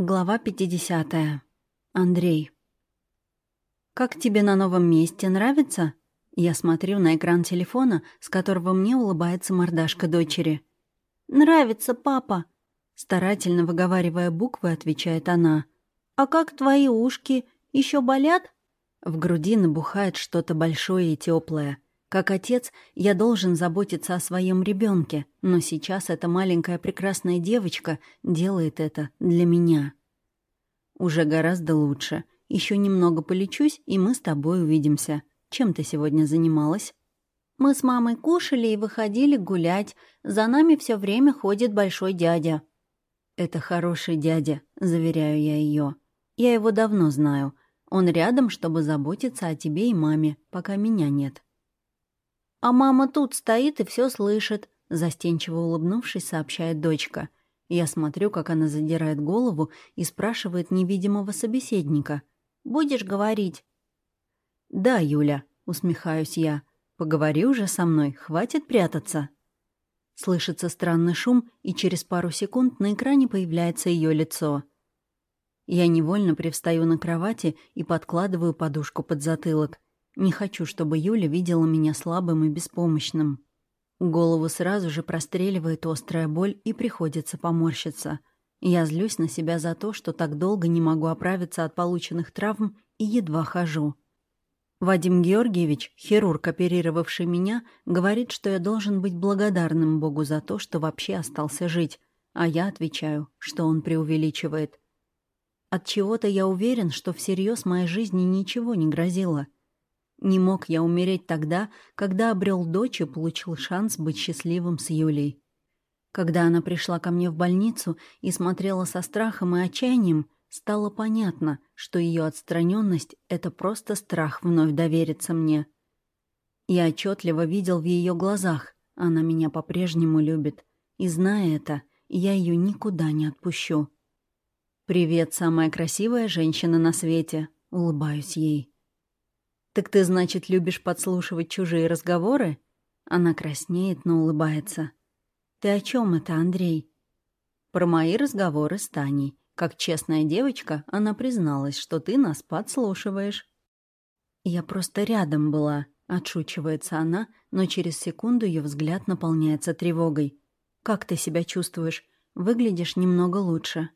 Глава 50. Андрей. «Как тебе на новом месте? Нравится?» Я смотрю на экран телефона, с которого мне улыбается мордашка дочери. «Нравится, папа», — старательно выговаривая буквы, отвечает она. «А как твои ушки? Еще болят?» В груди набухает что-то большое и теплое. Как отец, я должен заботиться о своем ребенке, но сейчас эта маленькая прекрасная девочка делает это для меня. Уже гораздо лучше. Еще немного полечусь, и мы с тобой увидимся. Чем ты сегодня занималась? Мы с мамой кушали и выходили гулять. За нами все время ходит большой дядя. Это хороший дядя, заверяю я ее. Я его давно знаю. Он рядом, чтобы заботиться о тебе и маме, пока меня нет. «А мама тут стоит и все слышит», — застенчиво улыбнувшись, сообщает дочка. Я смотрю, как она задирает голову и спрашивает невидимого собеседника. «Будешь говорить?» «Да, Юля», — усмехаюсь я. «Поговори уже со мной, хватит прятаться». Слышится странный шум, и через пару секунд на экране появляется ее лицо. Я невольно привстаю на кровати и подкладываю подушку под затылок. Не хочу, чтобы Юля видела меня слабым и беспомощным. Голову сразу же простреливает острая боль и приходится поморщиться. Я злюсь на себя за то, что так долго не могу оправиться от полученных травм и едва хожу. Вадим Георгиевич, хирург, оперировавший меня, говорит, что я должен быть благодарным Богу за то, что вообще остался жить, а я отвечаю, что он преувеличивает. От чего то я уверен, что всерьез моей жизни ничего не грозило — не мог я умереть тогда, когда обрел дочь и получил шанс быть счастливым с Юлей. Когда она пришла ко мне в больницу и смотрела со страхом и отчаянием, стало понятно, что ее отстраненность — это просто страх вновь довериться мне. Я отчетливо видел в ее глазах, она меня по-прежнему любит, и, зная это, я ее никуда не отпущу. «Привет, самая красивая женщина на свете», — улыбаюсь ей. «Так ты, значит, любишь подслушивать чужие разговоры?» Она краснеет, но улыбается. «Ты о чем это, Андрей?» «Про мои разговоры с Таней. Как честная девочка, она призналась, что ты нас подслушиваешь». «Я просто рядом была», — отшучивается она, но через секунду ее взгляд наполняется тревогой. «Как ты себя чувствуешь? Выглядишь немного лучше».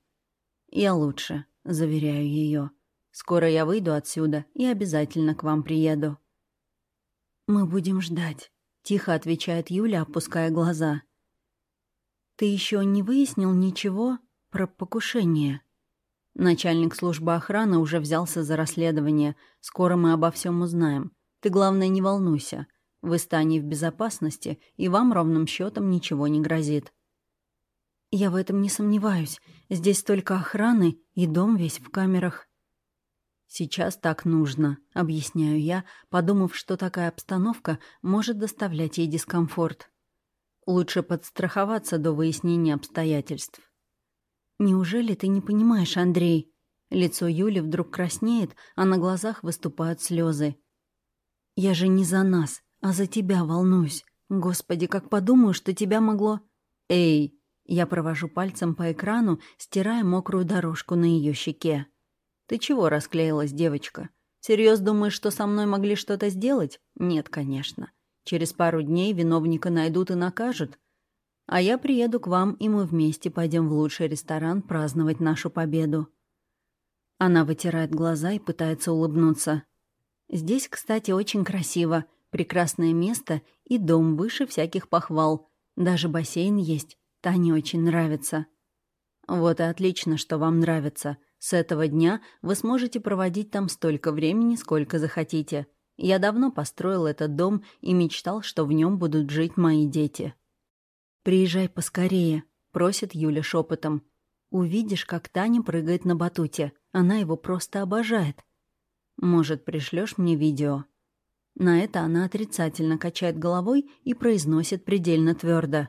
«Я лучше», — заверяю ее. Скоро я выйду отсюда и обязательно к вам приеду». «Мы будем ждать», — тихо отвечает Юля, опуская глаза. «Ты еще не выяснил ничего про покушение?» Начальник службы охраны уже взялся за расследование. Скоро мы обо всем узнаем. Ты, главное, не волнуйся. Вы с Таней в безопасности, и вам ровным счетом ничего не грозит. Я в этом не сомневаюсь. Здесь только охраны, и дом весь в камерах. «Сейчас так нужно», — объясняю я, подумав, что такая обстановка может доставлять ей дискомфорт. Лучше подстраховаться до выяснения обстоятельств. «Неужели ты не понимаешь, Андрей?» Лицо Юли вдруг краснеет, а на глазах выступают слезы. «Я же не за нас, а за тебя волнуюсь. Господи, как подумаю, что тебя могло...» «Эй!» Я провожу пальцем по экрану, стирая мокрую дорожку на ее щеке. «Ты чего расклеилась, девочка? Серьез думаешь, что со мной могли что-то сделать? Нет, конечно. Через пару дней виновника найдут и накажут. А я приеду к вам, и мы вместе пойдем в лучший ресторан праздновать нашу победу». Она вытирает глаза и пытается улыбнуться. «Здесь, кстати, очень красиво. Прекрасное место и дом выше всяких похвал. Даже бассейн есть. Тане очень нравится». «Вот и отлично, что вам нравится. С этого дня вы сможете проводить там столько времени, сколько захотите. Я давно построил этот дом и мечтал, что в нем будут жить мои дети. «Приезжай поскорее», — просит Юля шепотом. «Увидишь, как Таня прыгает на батуте. Она его просто обожает. Может, пришлешь мне видео?» На это она отрицательно качает головой и произносит предельно твердо.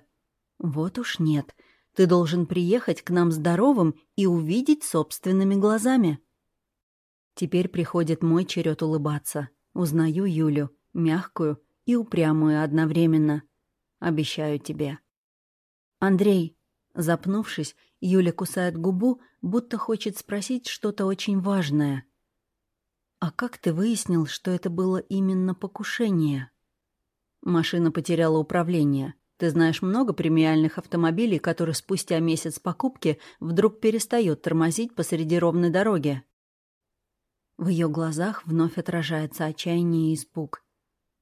«Вот уж нет. Ты должен приехать к нам здоровым и увидеть собственными глазами. Теперь приходит мой черед улыбаться. Узнаю Юлю, мягкую и упрямую одновременно. Обещаю тебе. Андрей, запнувшись, Юля кусает губу, будто хочет спросить что-то очень важное. «А как ты выяснил, что это было именно покушение?» Машина потеряла управление. Ты знаешь много премиальных автомобилей, которые спустя месяц покупки вдруг перестают тормозить посреди ровной дороги. В ее глазах вновь отражается отчаяние и испуг.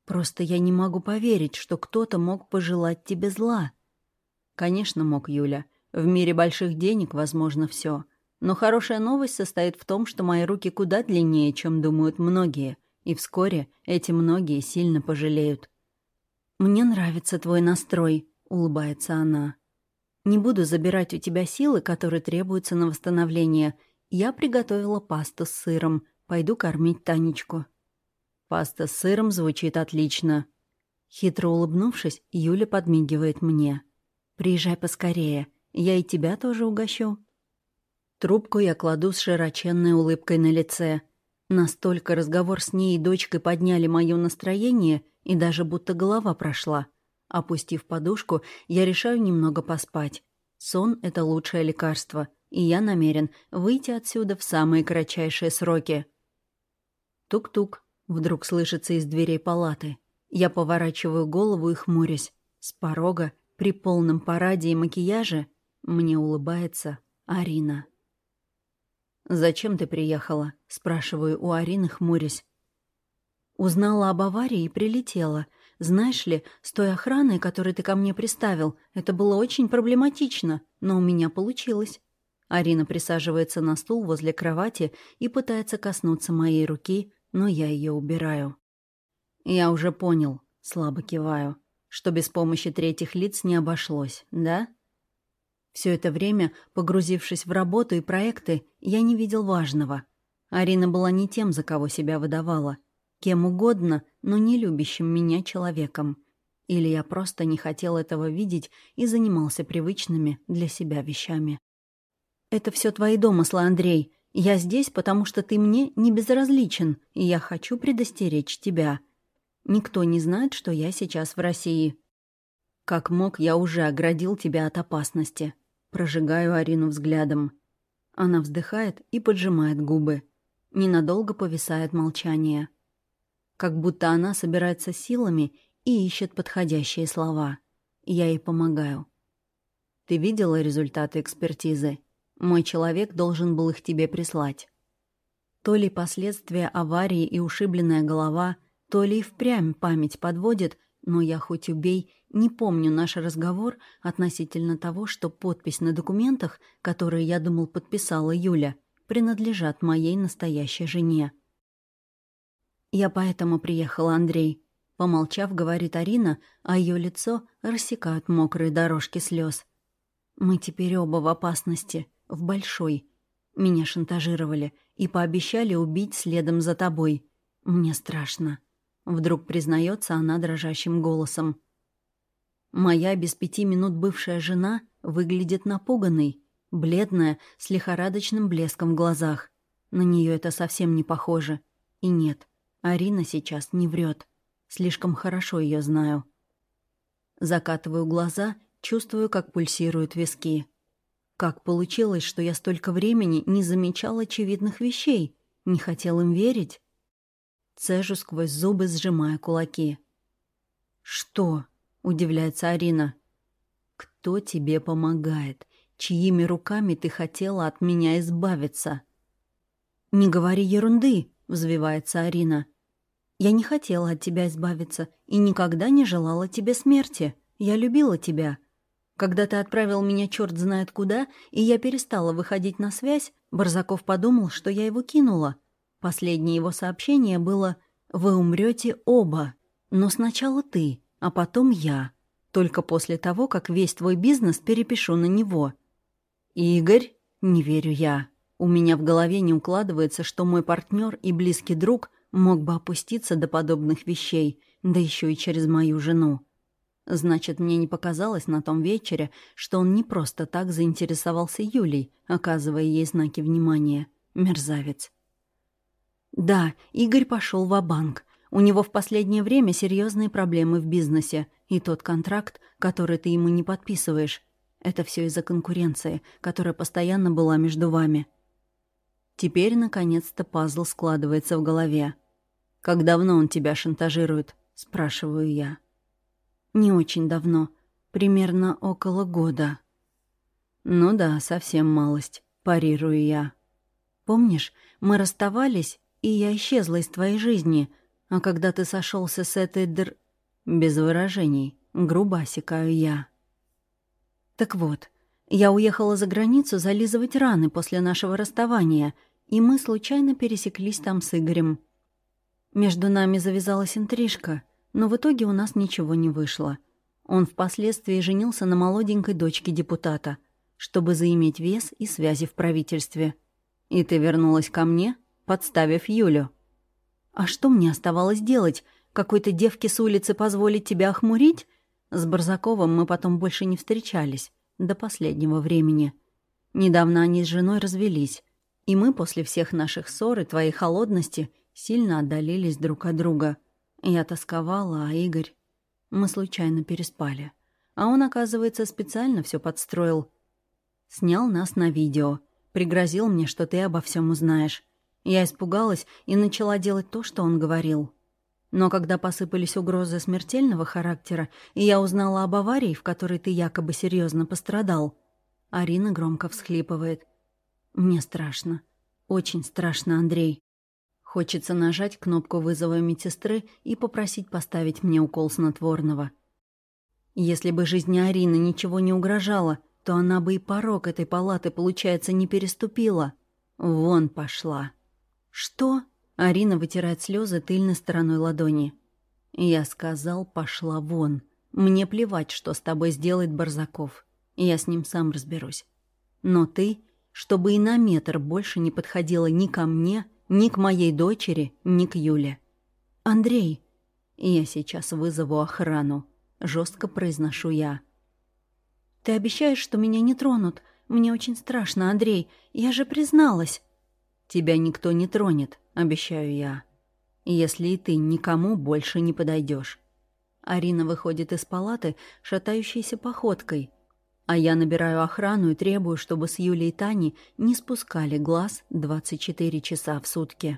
Просто я не могу поверить, что кто-то мог пожелать тебе зла. Конечно, мог Юля. В мире больших денег возможно все. Но хорошая новость состоит в том, что мои руки куда длиннее, чем думают многие, и вскоре эти многие сильно пожалеют. «Мне нравится твой настрой», — улыбается она. «Не буду забирать у тебя силы, которые требуются на восстановление. Я приготовила пасту с сыром. Пойду кормить Танечку». «Паста с сыром звучит отлично». Хитро улыбнувшись, Юля подмигивает мне. «Приезжай поскорее. Я и тебя тоже угощу». Трубку я кладу с широченной улыбкой на лице. Настолько разговор с ней и дочкой подняли мое настроение, и даже будто голова прошла. Опустив подушку, я решаю немного поспать. Сон — это лучшее лекарство, и я намерен выйти отсюда в самые кратчайшие сроки. Тук-тук. Вдруг слышится из дверей палаты. Я поворачиваю голову и хмурюсь. С порога, при полном параде и макияже, мне улыбается Арина. «Зачем ты приехала?» — спрашиваю у Арины, хмурясь. Узнала об аварии и прилетела. Знаешь ли, с той охраной, которую ты ко мне приставил, это было очень проблематично, но у меня получилось. Арина присаживается на стул возле кровати и пытается коснуться моей руки, но я ее убираю. Я уже понял, слабо киваю, что без помощи третьих лиц не обошлось, да? Все это время, погрузившись в работу и проекты, я не видел важного. Арина была не тем, за кого себя выдавала — Кем угодно, но не любящим меня человеком. Или я просто не хотел этого видеть и занимался привычными для себя вещами. «Это все твои домыслы, Андрей. Я здесь, потому что ты мне не безразличен, и я хочу предостеречь тебя. Никто не знает, что я сейчас в России. Как мог, я уже оградил тебя от опасности». Прожигаю Арину взглядом. Она вздыхает и поджимает губы. Ненадолго повисает молчание как будто она собирается силами и ищет подходящие слова. Я ей помогаю. «Ты видела результаты экспертизы? Мой человек должен был их тебе прислать». То ли последствия аварии и ушибленная голова, то ли и впрямь память подводит, но я хоть убей, не помню наш разговор относительно того, что подпись на документах, которые, я думал, подписала Юля, принадлежат моей настоящей жене. «Я поэтому приехала, Андрей», — помолчав, говорит Арина, а ее лицо рассекают мокрые дорожки слез. «Мы теперь оба в опасности, в большой. Меня шантажировали и пообещали убить следом за тобой. Мне страшно». Вдруг признается она дрожащим голосом. Моя без пяти минут бывшая жена выглядит напуганной, бледная, с лихорадочным блеском в глазах. На нее это совсем не похоже. И нет, Арина сейчас не врет. Слишком хорошо ее знаю. Закатываю глаза, чувствую, как пульсируют виски. Как получилось, что я столько времени не замечал очевидных вещей, не хотел им верить? Цежу сквозь зубы, сжимая кулаки. «Что?» — удивляется Арина. «Кто тебе помогает? Чьими руками ты хотела от меня избавиться?» «Не говори ерунды!» — взвивается Арина. Я не хотела от тебя избавиться и никогда не желала тебе смерти. Я любила тебя. Когда ты отправил меня черт знает куда, и я перестала выходить на связь, Барзаков подумал, что я его кинула. Последнее его сообщение было «Вы умрете оба, но сначала ты, а потом я, только после того, как весь твой бизнес перепишу на него». «Игорь?» «Не верю я. У меня в голове не укладывается, что мой партнер и близкий друг — мог бы опуститься до подобных вещей, да еще и через мою жену. Значит, мне не показалось на том вечере, что он не просто так заинтересовался Юлей, оказывая ей знаки внимания. Мерзавец. Да, Игорь пошел в банк У него в последнее время серьезные проблемы в бизнесе, и тот контракт, который ты ему не подписываешь, Это все из-за конкуренции, которая постоянно была между вами. Теперь, наконец-то, пазл складывается в голове. «Как давно он тебя шантажирует?» — спрашиваю я. «Не очень давно. Примерно около года». «Ну да, совсем малость», — парирую я. «Помнишь, мы расставались, и я исчезла из твоей жизни, а когда ты сошелся с этой др...» Без выражений, грубо осекаю я. Так вот, я уехала за границу зализывать раны после нашего расставания, и мы случайно пересеклись там с Игорем. Между нами завязалась интрижка, но в итоге у нас ничего не вышло. Он впоследствии женился на молоденькой дочке депутата, чтобы заиметь вес и связи в правительстве. И ты вернулась ко мне, подставив Юлю. А что мне оставалось делать? Какой-то девке с улицы позволить тебя охмурить? С Барзаковым мы потом больше не встречались. До последнего времени. Недавно они с женой развелись. И мы после всех наших ссор и твоей холодности сильно отдалились друг от друга. Я тосковала, а Игорь... Мы случайно переспали. А он, оказывается, специально все подстроил. Снял нас на видео. Пригрозил мне, что ты обо всем узнаешь. Я испугалась и начала делать то, что он говорил. Но когда посыпались угрозы смертельного характера, и я узнала об аварии, в которой ты якобы серьезно пострадал, Арина громко всхлипывает. Мне страшно. Очень страшно, Андрей. Хочется нажать кнопку вызова медсестры и попросить поставить мне укол снотворного. Если бы жизни Арины ничего не угрожало, то она бы и порог этой палаты, получается, не переступила. Вон пошла. «Что?» Арина вытирает слезы тыльной стороной ладони. «Я сказал, пошла вон. Мне плевать, что с тобой сделает Барзаков. Я с ним сам разберусь. Но ты, чтобы и на метр больше не подходила ни ко мне, ни к моей дочери, ни к Юле. «Андрей!» «Я сейчас вызову охрану», — жестко произношу я. «Ты обещаешь, что меня не тронут? Мне очень страшно, Андрей. Я же призналась». «Тебя никто не тронет, обещаю я. Если и ты никому больше не подойдешь. Арина выходит из палаты, шатающейся походкой, а я набираю охрану и требую, чтобы с Юлей и Таней не спускали глаз 24 часа в сутки.